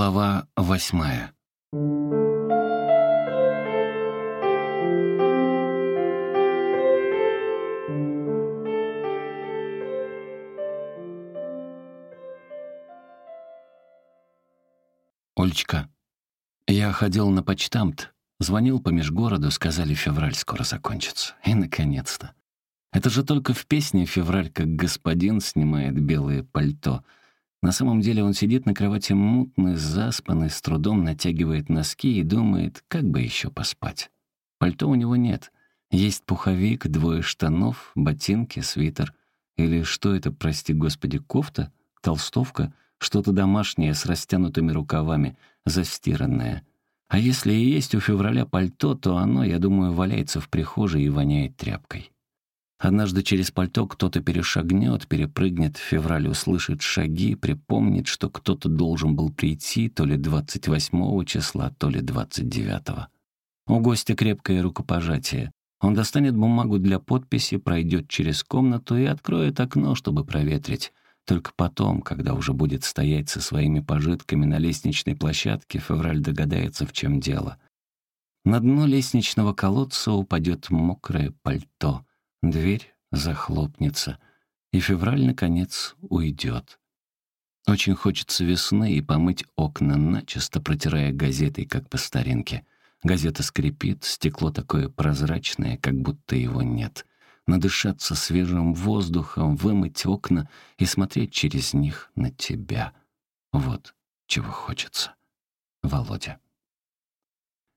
Глава восьмая. Олечка, я ходил на почтамт, звонил по межгороду, сказали, февраль скоро закончится. И, наконец-то. Это же только в песне «Февраль, как господин» снимает белое пальто — на самом деле он сидит на кровати мутный, заспанный, с трудом натягивает носки и думает, как бы еще поспать. Пальто у него нет. Есть пуховик, двое штанов, ботинки, свитер. Или что это, прости господи, кофта, толстовка, что-то домашнее с растянутыми рукавами, застиранное. А если и есть у февраля пальто, то оно, я думаю, валяется в прихожей и воняет тряпкой. Однажды через пальто кто-то перешагнет, перепрыгнет, в феврале услышит шаги, припомнит, что кто-то должен был прийти то ли 28 числа, то ли 29. -го. У гостя крепкое рукопожатие. Он достанет бумагу для подписи, пройдет через комнату и откроет окно, чтобы проветрить. Только потом, когда уже будет стоять со своими пожитками на лестничной площадке, февраль догадается, в чем дело. На дно лестничного колодца упадет мокрое пальто — Дверь захлопнется, и февраль, наконец, уйдет. Очень хочется весны и помыть окна начисто, протирая газетой, как по старинке. Газета скрипит, стекло такое прозрачное, как будто его нет. Надышаться свежим воздухом, вымыть окна и смотреть через них на тебя. Вот чего хочется. Володя.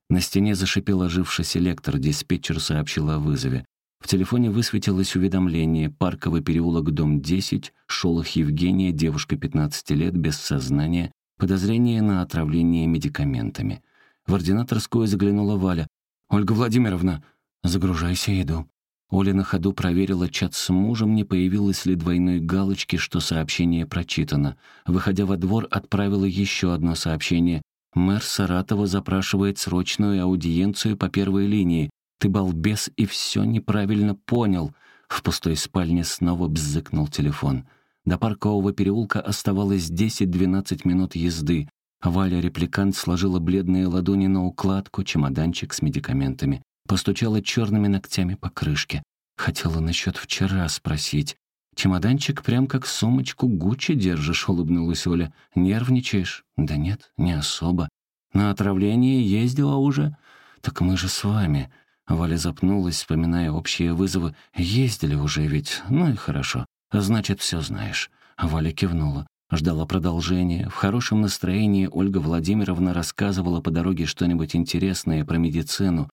На стене зашипел оживший селектор, диспетчер сообщил о вызове. В телефоне высветилось уведомление «Парковый переулок, дом 10, Шолох Евгения, девушка 15 лет, без сознания, подозрение на отравление медикаментами». В ординаторскую заглянула Валя. «Ольга Владимировна, загружайся, иду». Оля на ходу проверила чат с мужем, не появилось ли двойной галочки, что сообщение прочитано. Выходя во двор, отправила еще одно сообщение. Мэр Саратова запрашивает срочную аудиенцию по первой линии. Ты балбес и все неправильно понял. В пустой спальне снова бзыкнул телефон. До паркового переулка оставалось 10-12 минут езды. Валя-репликант сложила бледные ладони на укладку, чемоданчик с медикаментами. Постучала черными ногтями по крышке. Хотела насчет вчера спросить. «Чемоданчик прям как сумочку Гуччи держишь», — улыбнулась Оля. «Нервничаешь?» «Да нет, не особо. На отравление ездила уже?» «Так мы же с вами». Валя запнулась, вспоминая общие вызовы. «Ездили уже ведь. Ну и хорошо. Значит, все знаешь». Валя кивнула. Ждала продолжения. В хорошем настроении Ольга Владимировна рассказывала по дороге что-нибудь интересное про медицину.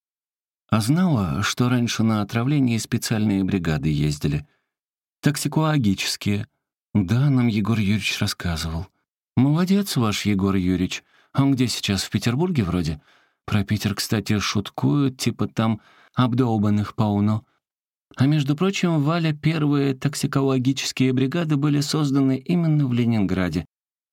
А знала, что раньше на отравление специальные бригады ездили. Токсикологические. Да, нам Егор Юрьевич рассказывал. Молодец ваш Егор Юрьевич. Он где сейчас, в Петербурге вроде? Про Питер, кстати, шуткуют, типа там обдолбанных полно. А между прочим, Валя, первые токсикологические бригады были созданы именно в Ленинграде.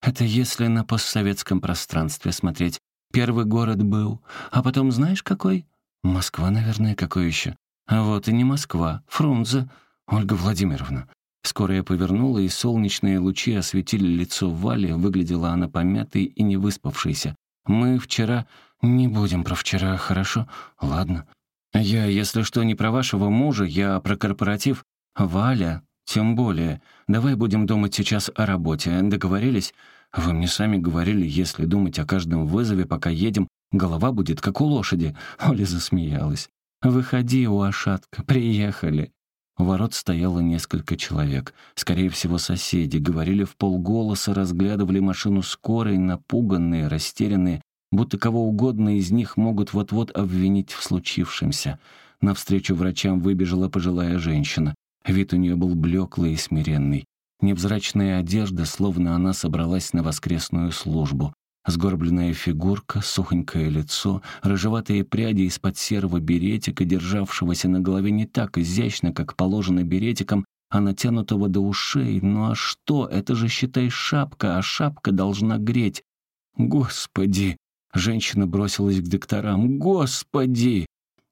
Это если на постсоветском пространстве смотреть. Первый город был. А потом знаешь какой? Москва, наверное, какой еще? А вот и не Москва. Фрунзе. Ольга Владимировна. Скоро я повернула, и солнечные лучи осветили лицо Вали. Выглядела она помятой и не выспавшейся. Мы вчера «Не будем про вчера, хорошо? Ладно. Я, если что, не про вашего мужа, я про корпоратив. Валя, тем более. Давай будем думать сейчас о работе. Договорились? Вы мне сами говорили, если думать о каждом вызове, пока едем, голова будет как у лошади». Оля засмеялась. «Выходи, уашатка, приехали». У ворот стояло несколько человек. Скорее всего, соседи. Говорили в полголоса, разглядывали машину скорой, напуганные, растерянные, будто кого угодно из них могут вот-вот обвинить в случившемся. Навстречу врачам выбежала пожилая женщина. Вид у нее был блеклый и смиренный. Невзрачная одежда, словно она собралась на воскресную службу. Сгорбленная фигурка, сухонькое лицо, рыжеватые пряди из-под серого беретика, державшегося на голове не так изящно, как положено беретиком, а натянутого до ушей. Ну а что? Это же, считай, шапка, а шапка должна греть. Господи! Женщина бросилась к докторам. «Господи!»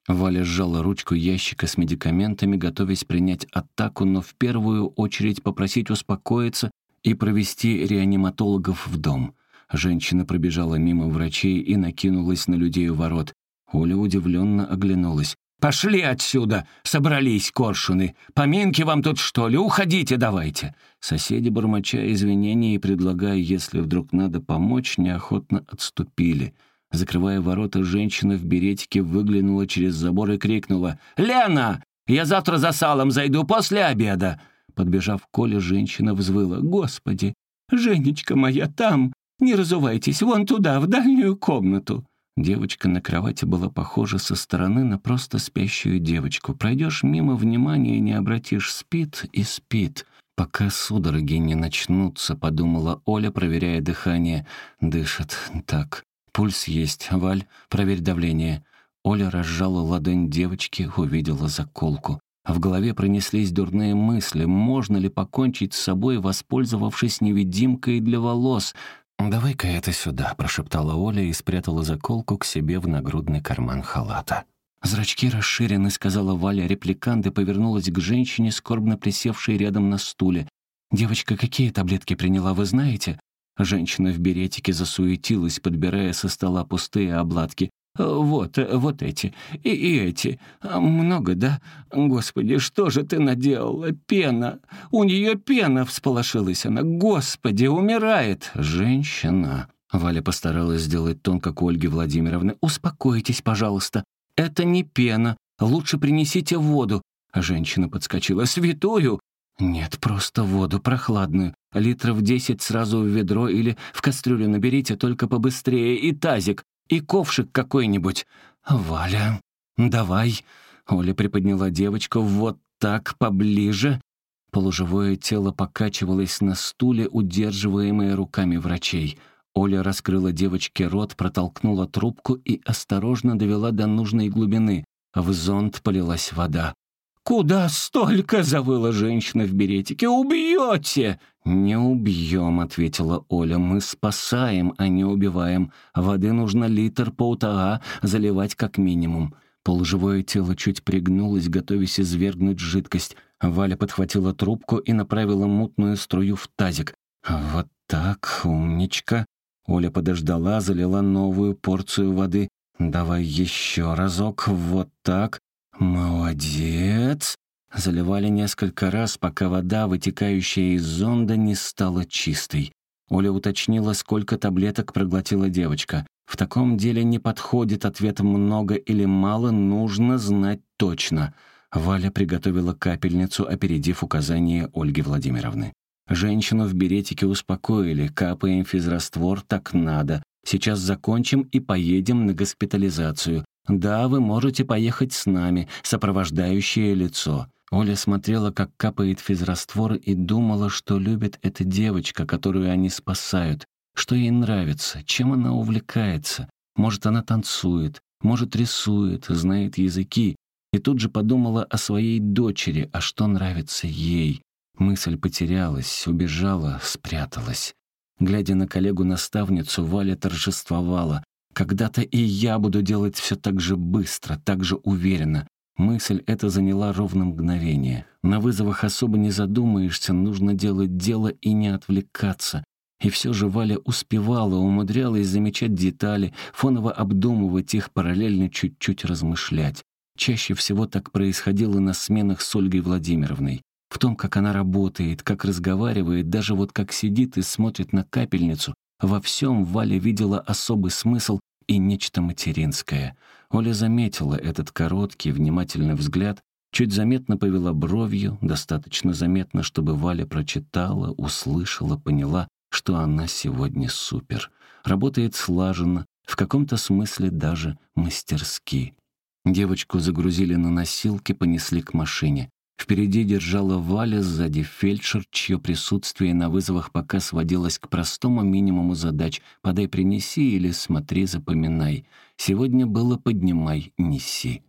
Валя сжала ручку ящика с медикаментами, готовясь принять атаку, но в первую очередь попросить успокоиться и провести реаниматологов в дом. Женщина пробежала мимо врачей и накинулась на людей у ворот. Оля удивленно оглянулась. «Пошли отсюда! Собрались коршуны! Поминки вам тут, что ли? Уходите давайте!» Соседи, бормоча извинения и предлагая, если вдруг надо помочь, неохотно отступили. Закрывая ворота, женщина в беретике выглянула через забор и крикнула «Лена! Я завтра за салом зайду после обеда!» Подбежав к Коле, женщина взвыла «Господи! Женечка моя там! Не разувайтесь, вон туда, в дальнюю комнату!» Девочка на кровати была похожа со стороны на просто спящую девочку. Пройдешь мимо внимания, не обратишь, спит и спит. «Пока судороги не начнутся», — подумала Оля, проверяя дыхание. Дышит. Так, пульс есть. Валь, проверь давление. Оля разжала ладонь девочки, увидела заколку. В голове пронеслись дурные мысли. Можно ли покончить с собой, воспользовавшись невидимкой для волос? «Давай-ка это сюда», — прошептала Оля и спрятала заколку к себе в нагрудный карман халата. «Зрачки расширены», — сказала Валя репликант и повернулась к женщине, скорбно присевшей рядом на стуле. «Девочка какие таблетки приняла, вы знаете?» Женщина в беретике засуетилась, подбирая со стола пустые обладки. «Вот, вот эти. И, и эти. Много, да? Господи, что же ты наделала? Пена! У нее пена!» — всполошилась она. «Господи, умирает!» «Женщина!» Валя постаралась сделать тон, как у Ольги Владимировны. «Успокойтесь, пожалуйста. Это не пена. Лучше принесите воду». Женщина подскочила. «Святую?» «Нет, просто воду, прохладную. Литров десять сразу в ведро или в кастрюлю наберите, только побыстрее. И тазик. И ковшик какой-нибудь. Валя, давай. Оля приподняла девочку вот так, поближе. Полуживое тело покачивалось на стуле, удерживаемое руками врачей. Оля раскрыла девочке рот, протолкнула трубку и осторожно довела до нужной глубины. В зонт полилась вода. «Куда столько?» — завыла женщина в беретике. «Убьете!» «Не убьем», — ответила Оля. «Мы спасаем, а не убиваем. Воды нужно литр-полтора, заливать как минимум». Полуживое тело чуть пригнулось, готовясь извергнуть жидкость. Валя подхватила трубку и направила мутную струю в тазик. «Вот так, умничка». Оля подождала, залила новую порцию воды. «Давай еще разок, вот так. «Молодец!» Заливали несколько раз, пока вода, вытекающая из зонда, не стала чистой. Оля уточнила, сколько таблеток проглотила девочка. В таком деле не подходит ответ «много» или «мало», нужно знать точно. Валя приготовила капельницу, опередив указание Ольги Владимировны. Женщину в беретике успокоили, капаем физраствор, так надо. Сейчас закончим и поедем на госпитализацию. «Да, вы можете поехать с нами, сопровождающее лицо». Оля смотрела, как капает физраствор, и думала, что любит эта девочка, которую они спасают, что ей нравится, чем она увлекается. Может, она танцует, может, рисует, знает языки. И тут же подумала о своей дочери, а что нравится ей. Мысль потерялась, убежала, спряталась. Глядя на коллегу-наставницу, Валя торжествовала. Когда-то и я буду делать все так же быстро, так же уверенно. Мысль эта заняла ровно мгновение. На вызовах особо не задумаешься, нужно делать дело и не отвлекаться. И все же Валя успевала, умудрялась замечать детали, фоново обдумывать их, параллельно чуть-чуть размышлять. Чаще всего так происходило на сменах с Ольгой Владимировной. В том, как она работает, как разговаривает, даже вот как сидит и смотрит на капельницу, во всем Валя видела особый смысл и нечто материнское. Оля заметила этот короткий, внимательный взгляд, чуть заметно повела бровью, достаточно заметно, чтобы Валя прочитала, услышала, поняла, что она сегодня супер. Работает слаженно, в каком-то смысле даже мастерски. Девочку загрузили на носилки, понесли к машине. Впереди держала Валя, сзади фельдшер, чье присутствие на вызовах пока сводилось к простому минимуму задач «подай, принеси» или «смотри, запоминай». Сегодня было «поднимай, неси».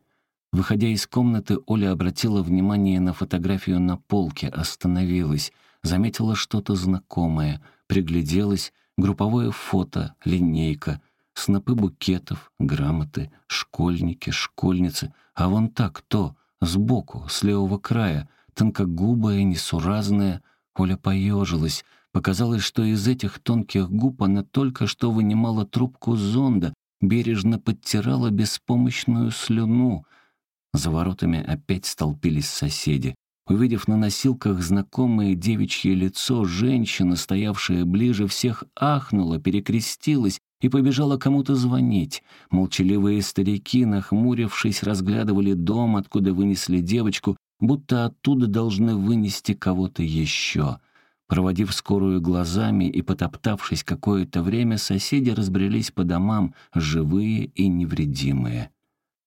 Выходя из комнаты, Оля обратила внимание на фотографию на полке, остановилась, заметила что-то знакомое, пригляделась, групповое фото, линейка, снопы букетов, грамоты, школьники, школьницы, а вон так то — Сбоку, с левого края, тонкогубая, несуразная, Оля поежилась, Показалось, что из этих тонких губ она только что вынимала трубку зонда, бережно подтирала беспомощную слюну. За воротами опять столпились соседи. Увидев на носилках знакомое девичье лицо, женщина, стоявшая ближе всех, ахнула, перекрестилась и побежала кому-то звонить. Молчаливые старики, нахмурившись, разглядывали дом, откуда вынесли девочку, будто оттуда должны вынести кого-то еще. Проводив скорую глазами и потоптавшись какое-то время, соседи разбрелись по домам, живые и невредимые.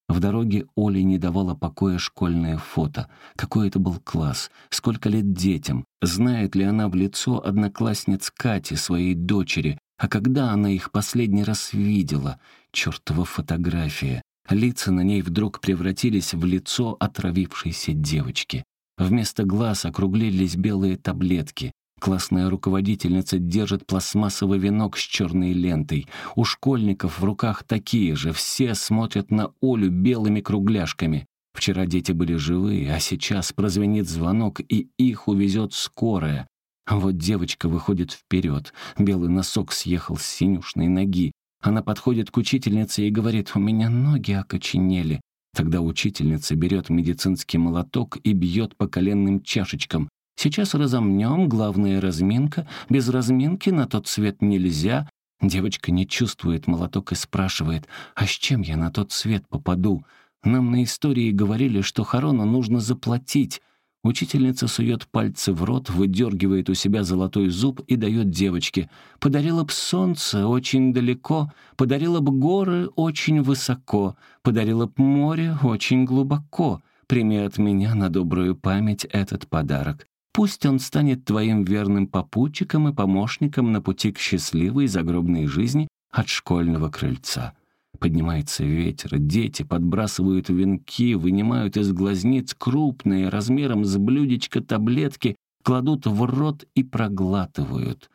В дороге Оле не давала покоя школьное фото. Какой это был класс, сколько лет детям, знает ли она в лицо одноклассниц Кати, своей дочери, а когда она их последний раз видела? Чёртова фотография. Лица на ней вдруг превратились в лицо отравившейся девочки. Вместо глаз округлились белые таблетки. Классная руководительница держит пластмассовый венок с черной лентой. У школьников в руках такие же. Все смотрят на Олю белыми кругляшками. Вчера дети были живые, а сейчас прозвенит звонок, и их увезет скорая. А вот девочка выходит вперед. Белый носок съехал с синюшной ноги. Она подходит к учительнице и говорит, «У меня ноги окоченели». Тогда учительница берет медицинский молоток и бьет по коленным чашечкам. Сейчас разомнем, главная разминка. Без разминки на тот свет нельзя. Девочка не чувствует молоток и спрашивает, а с чем я на тот свет попаду? Нам на истории говорили, что Харону нужно заплатить. Учительница сует пальцы в рот, выдергивает у себя золотой зуб и дает девочке. «Подарила б солнце очень далеко, подарила б горы очень высоко, подарила б море очень глубоко. Прими от меня на добрую память этот подарок. Пусть он станет твоим верным попутчиком и помощником на пути к счастливой загробной жизни от школьного крыльца. Поднимается ветер, дети подбрасывают венки, вынимают из глазниц крупные, размером с блюдечко таблетки, кладут в рот и проглатывают.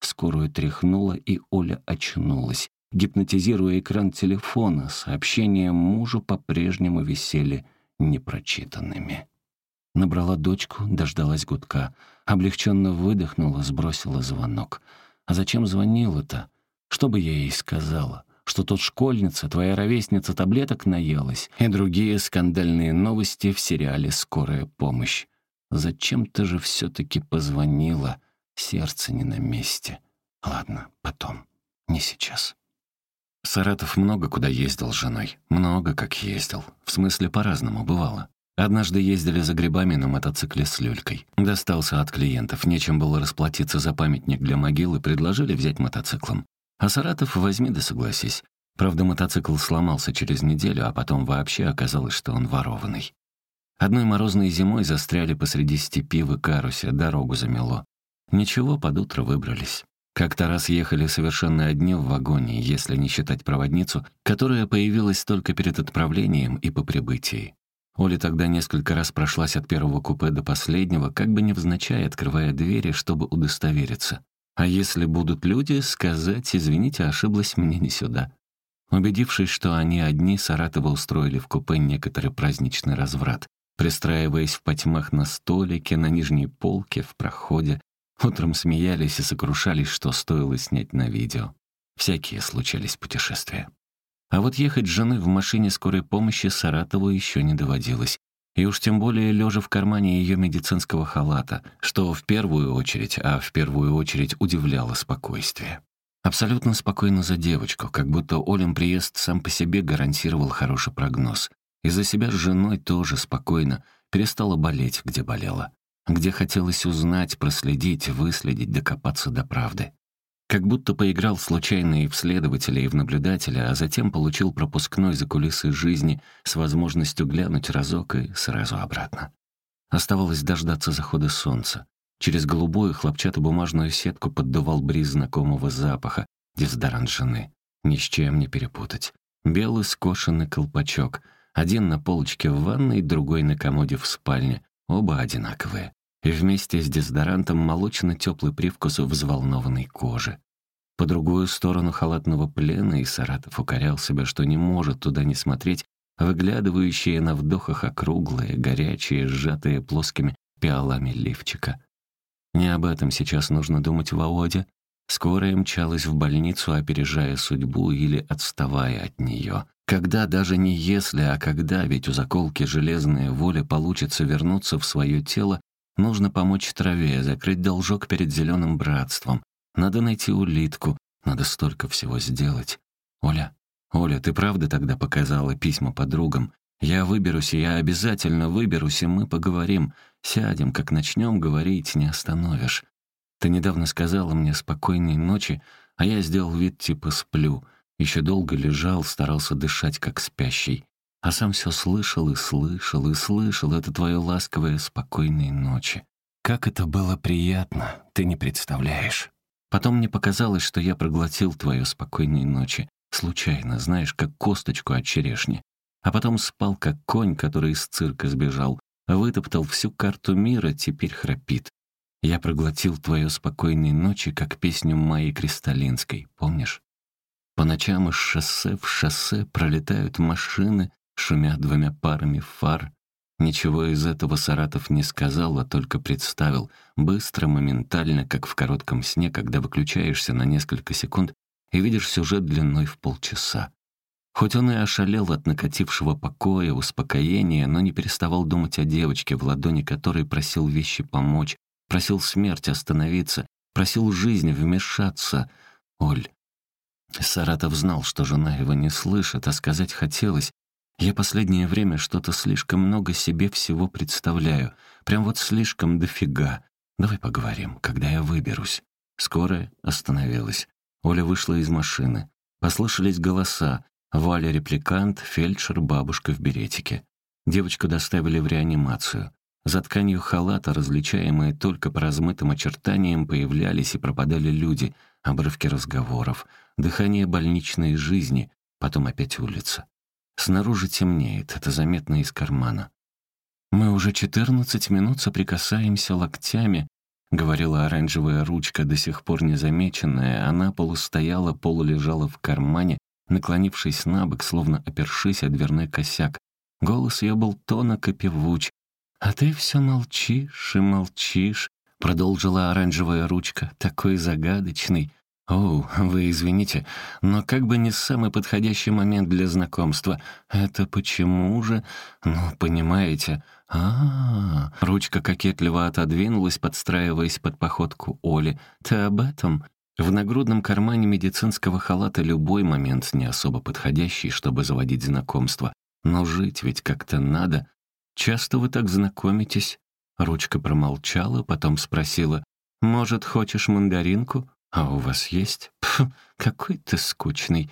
Скорую тряхнула, и Оля очнулась. Гипнотизируя экран телефона, сообщения мужу по-прежнему висели непрочитанными. Набрала дочку, дождалась гудка. Облегченно выдохнула, сбросила звонок. А зачем звонила-то? Что бы я ей сказала? Что тут школьница, твоя ровесница таблеток наелась, и другие скандальные новости в сериале «Скорая помощь». Зачем ты же все-таки позвонила? Сердце не на месте. Ладно, потом. Не сейчас. Саратов много куда ездил с женой. Много как ездил. В смысле, по-разному бывало. Однажды ездили за грибами на мотоцикле с люлькой. Достался от клиентов, нечем было расплатиться за памятник для могилы, предложили взять мотоциклом. А Саратов возьми да согласись. Правда, мотоцикл сломался через неделю, а потом вообще оказалось, что он ворованный. Одной морозной зимой застряли посреди степи в Икарусе, дорогу замело. Ничего, под утро выбрались. Как-то раз ехали совершенно одни в вагоне, если не считать проводницу, которая появилась только перед отправлением и по прибытии. Оля тогда несколько раз прошлась от первого купе до последнего, как бы невзначай открывая двери, чтобы удостовериться. А если будут люди, сказать «извините, ошиблась, мне не сюда». Убедившись, что они одни, Саратова устроили в купе некоторый праздничный разврат, пристраиваясь в потьмах на столике, на нижней полке, в проходе. Утром смеялись и сокрушались, что стоило снять на видео. Всякие случались путешествия. А вот ехать с женой в машине скорой помощи Саратову еще не доводилось. И уж тем более лежа в кармане ее медицинского халата, что в первую очередь, а в первую очередь удивляло спокойствие. Абсолютно спокойно за девочку, как будто Олем приезд сам по себе гарантировал хороший прогноз. И за себя с женой тоже спокойно, перестала болеть, где болела. Где хотелось узнать, проследить, выследить, докопаться до правды. Как будто поиграл случайно и в следователя, и в наблюдателя, а затем получил пропускной за кулисы жизни с возможностью глянуть разок и сразу обратно. Оставалось дождаться захода солнца. Через голубую хлопчатобумажную сетку поддувал бриз знакомого запаха, дезодорант жены. Ни с чем не перепутать. Белый скошенный колпачок. Один на полочке в ванной, другой на комоде в спальне. Оба одинаковые и вместе с дезодорантом молочно-теплый привкус взволнованной кожи. По другую сторону халатного плена и Саратов укорял себя, что не может туда не смотреть, выглядывающие на вдохах округлые, горячие, сжатые плоскими пиалами лифчика. Не об этом сейчас нужно думать в Аоде. Скорая мчалась в больницу, опережая судьбу или отставая от нее. Когда, даже не если, а когда, ведь у заколки железная воля получится вернуться в свое тело, нужно помочь траве, закрыть должок перед зеленым братством. Надо найти улитку, надо столько всего сделать. Оля, Оля, ты правда тогда показала письма подругам? Я выберусь, я обязательно выберусь, и мы поговорим. Сядем, как начнем говорить, не остановишь. Ты недавно сказала мне «спокойной ночи», а я сделал вид типа «сплю». Еще долго лежал, старался дышать, как спящий. А сам все слышал и слышал и слышал это твое ласковое «спокойной ночи». Как это было приятно, ты не представляешь. Потом мне показалось, что я проглотил твое «спокойной ночи». Случайно, знаешь, как косточку от черешни а потом спал, как конь, который из цирка сбежал, вытоптал всю карту мира, теперь храпит. Я проглотил твою спокойной ночи, как песню Майи Кристалинской, помнишь? По ночам из шоссе в шоссе пролетают машины, шумят двумя парами фар. Ничего из этого Саратов не сказал, а только представил, быстро, моментально, как в коротком сне, когда выключаешься на несколько секунд и видишь сюжет длиной в полчаса. Хоть он и ошалел от накатившего покоя, успокоения, но не переставал думать о девочке, в ладони которой просил вещи помочь, просил смерть остановиться, просил жизнь вмешаться. Оль. Саратов знал, что жена его не слышит, а сказать хотелось. Я последнее время что-то слишком много себе всего представляю. Прям вот слишком дофига. Давай поговорим, когда я выберусь. Скорая остановилась. Оля вышла из машины. Послышались голоса. Валя репликант, фельдшер, бабушка в беретике. Девочку доставили в реанимацию. За тканью халата, различаемые только по размытым очертаниям, появлялись и пропадали люди, обрывки разговоров, дыхание больничной жизни, потом опять улица. Снаружи темнеет, это заметно из кармана. «Мы уже четырнадцать минут соприкасаемся локтями», — говорила оранжевая ручка, до сих пор незамеченная. Она полустояла, полулежала в кармане, наклонившись на бок, словно опершись о дверной косяк. Голос ее был тонок и певуч. «А ты все молчишь и молчишь», — продолжила оранжевая ручка, такой загадочный. «О, вы извините, но как бы не самый подходящий момент для знакомства. Это почему же? Ну, понимаете. А, -а, -а. Ручка кокетливо отодвинулась, подстраиваясь под походку Оли. Ты об этом? В нагрудном кармане медицинского халата любой момент не особо подходящий, чтобы заводить знакомство. Но жить ведь как-то надо. Часто вы так знакомитесь?» Ручка промолчала, потом спросила, «Может, хочешь мандаринку? А у вас есть? Пф, какой ты скучный.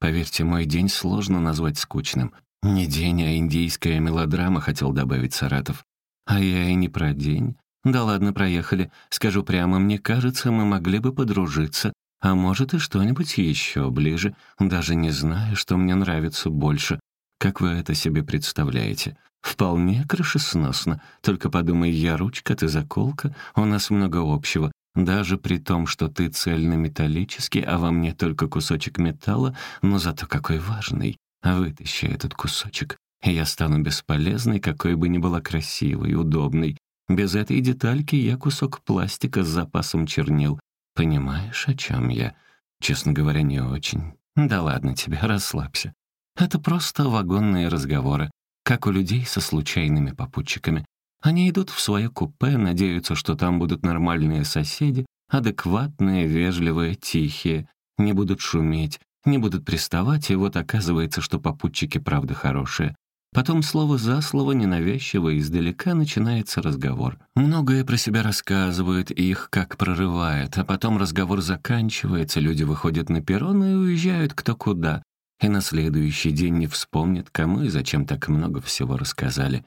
Поверьте, мой день сложно назвать скучным. Не день, а индийская мелодрама, хотел добавить Саратов. А я и не про день. «Да ладно, проехали. Скажу прямо, мне кажется, мы могли бы подружиться. А может, и что-нибудь еще ближе. Даже не знаю, что мне нравится больше. Как вы это себе представляете? Вполне крышесносно. Только подумай, я ручка, ты заколка. У нас много общего. Даже при том, что ты цельно-металлический, а во мне только кусочек металла, но зато какой важный. Вытащи этот кусочек, и я стану бесполезной, какой бы ни была красивой, удобной. Без этой детальки я кусок пластика с запасом чернил. Понимаешь, о чем я? Честно говоря, не очень. Да ладно тебе, расслабься. Это просто вагонные разговоры, как у людей со случайными попутчиками. Они идут в свое купе, надеются, что там будут нормальные соседи, адекватные, вежливые, тихие, не будут шуметь, не будут приставать, и вот оказывается, что попутчики правда хорошие. Потом слово за слово, ненавязчиво издалека начинается разговор. Многое про себя рассказывают, их как прорывает, а потом разговор заканчивается, люди выходят на перрон и уезжают кто куда. И на следующий день не вспомнят, кому и зачем так много всего рассказали.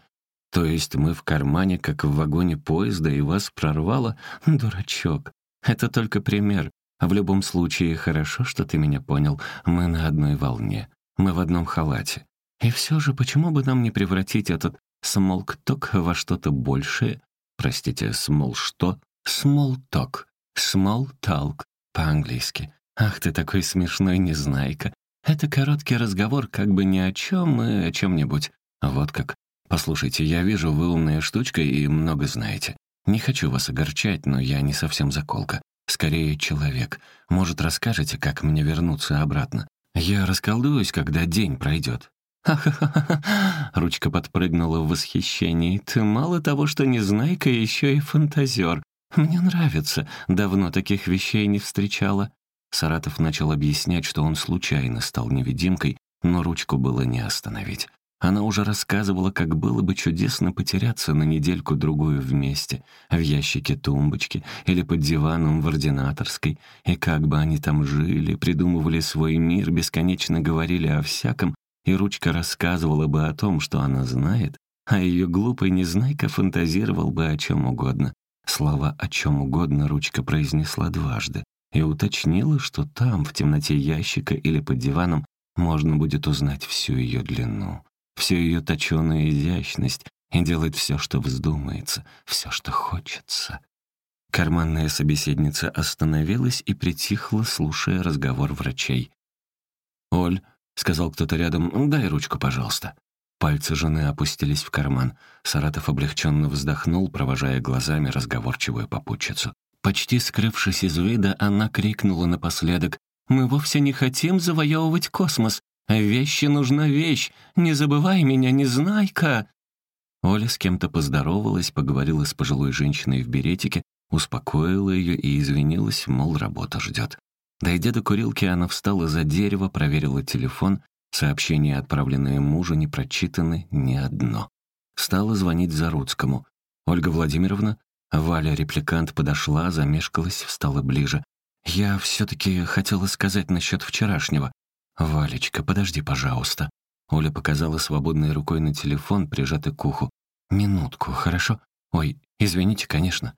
То есть мы в кармане, как в вагоне поезда, и вас прорвало? Дурачок. Это только пример. В любом случае, хорошо, что ты меня понял. Мы на одной волне. Мы в одном халате. И все же, почему бы нам не превратить этот смолкток во что-то большее? Простите, смол что? Смолток. Смолталк по-английски. Ах ты такой смешной незнайка. Это короткий разговор как бы ни о чем и о чем-нибудь. Вот как. Послушайте, я вижу, вы умная штучка и много знаете. Не хочу вас огорчать, но я не совсем заколка. Скорее, человек. Может, расскажете, как мне вернуться обратно? Я расколдуюсь, когда день пройдет. «Ха-ха-ха!» — ручка подпрыгнула в восхищении. «Ты мало того, что не знайка, еще и фантазер. Мне нравится. Давно таких вещей не встречала». Саратов начал объяснять, что он случайно стал невидимкой, но ручку было не остановить. Она уже рассказывала, как было бы чудесно потеряться на недельку-другую вместе, в ящике тумбочки или под диваном в ординаторской, и как бы они там жили, придумывали свой мир, бесконечно говорили о всяком, и ручка рассказывала бы о том, что она знает, а ее глупый незнайка фантазировал бы о чем угодно. Слова «о чем угодно» ручка произнесла дважды и уточнила, что там, в темноте ящика или под диваном, можно будет узнать всю ее длину всю ее точеную изящность и делать все, что вздумается, все, что хочется. Карманная собеседница остановилась и притихла, слушая разговор врачей. «Оль», — сказал кто-то рядом, — «дай ручку, пожалуйста». Пальцы жены опустились в карман. Саратов облегченно вздохнул, провожая глазами разговорчивую попутчицу. Почти скрывшись из вида, она крикнула напоследок «Мы вовсе не хотим завоевывать космос. Вещи нужна вещь. Не забывай меня, незнайка!» Оля с кем-то поздоровалась, поговорила с пожилой женщиной в беретике, успокоила ее и извинилась, мол, работа ждет. Дойдя до курилки, она встала за дерево, проверила телефон. Сообщения, отправленные мужу, не прочитаны ни одно. Стала звонить Заруцкому. «Ольга Владимировна?» Валя, репликант, подошла, замешкалась, встала ближе. «Я все-таки хотела сказать насчет вчерашнего. «Валечка, подожди, пожалуйста». Оля показала свободной рукой на телефон, прижатый к уху. «Минутку, хорошо? Ой, извините, конечно».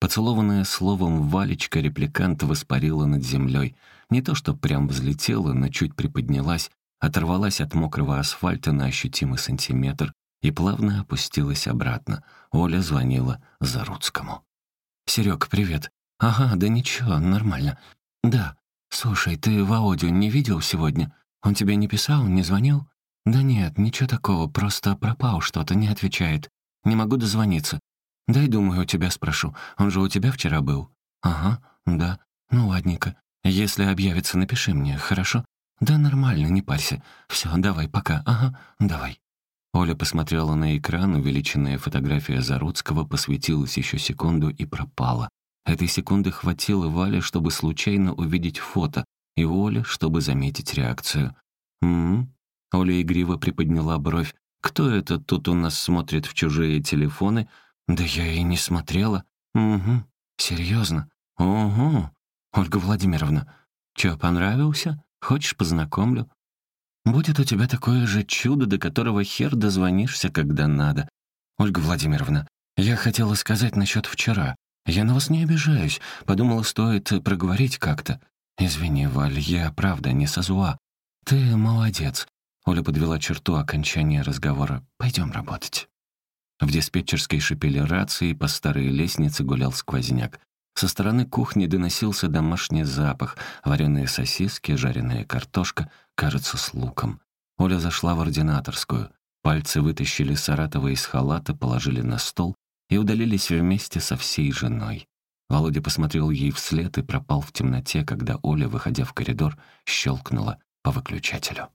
Поцелованная словом Валечка репликант воспарила над землей. Не то что прям взлетела, но чуть приподнялась, оторвалась от мокрого асфальта на ощутимый сантиметр и плавно опустилась обратно. Оля звонила Заруцкому. «Серёг, привет. Ага, да ничего, нормально. Да, «Слушай, ты Володю не видел сегодня? Он тебе не писал, не звонил?» «Да нет, ничего такого, просто пропал что-то, не отвечает. Не могу дозвониться. Дай, думаю, у тебя спрошу. Он же у тебя вчера был?» «Ага, да. Ну, ладненько. Если объявится, напиши мне, хорошо?» «Да нормально, не парься. Все, давай, пока. Ага, давай». Оля посмотрела на экран, увеличенная фотография Заруцкого посветилась еще секунду и пропала. Этой секунды хватило Вале, чтобы случайно увидеть фото, и Оле, чтобы заметить реакцию. «М-м-м?» Оля игриво приподняла бровь. «Кто это тут у нас смотрит в чужие телефоны?» «Да я и не смотрела». «Угу. Серьезно? Угу. Ольга Владимировна, чё, понравился? Хочешь, познакомлю?» «Будет у тебя такое же чудо, до которого хер дозвонишься, когда надо. Ольга Владимировна, я хотела сказать насчет вчера. «Я на вас не обижаюсь. Подумала, стоит проговорить как-то. Извини, Валь, я правда не со зла. Ты молодец». Оля подвела черту окончания разговора. Пойдем работать». В диспетчерской шипели рации, по старой лестнице гулял сквозняк. Со стороны кухни доносился домашний запах, вареные сосиски, жареная картошка, кажется, с луком. Оля зашла в ординаторскую. Пальцы вытащили Саратова из халата, положили на стол, и удалились вместе со всей женой. Володя посмотрел ей вслед и пропал в темноте, когда Оля, выходя в коридор, щелкнула по выключателю.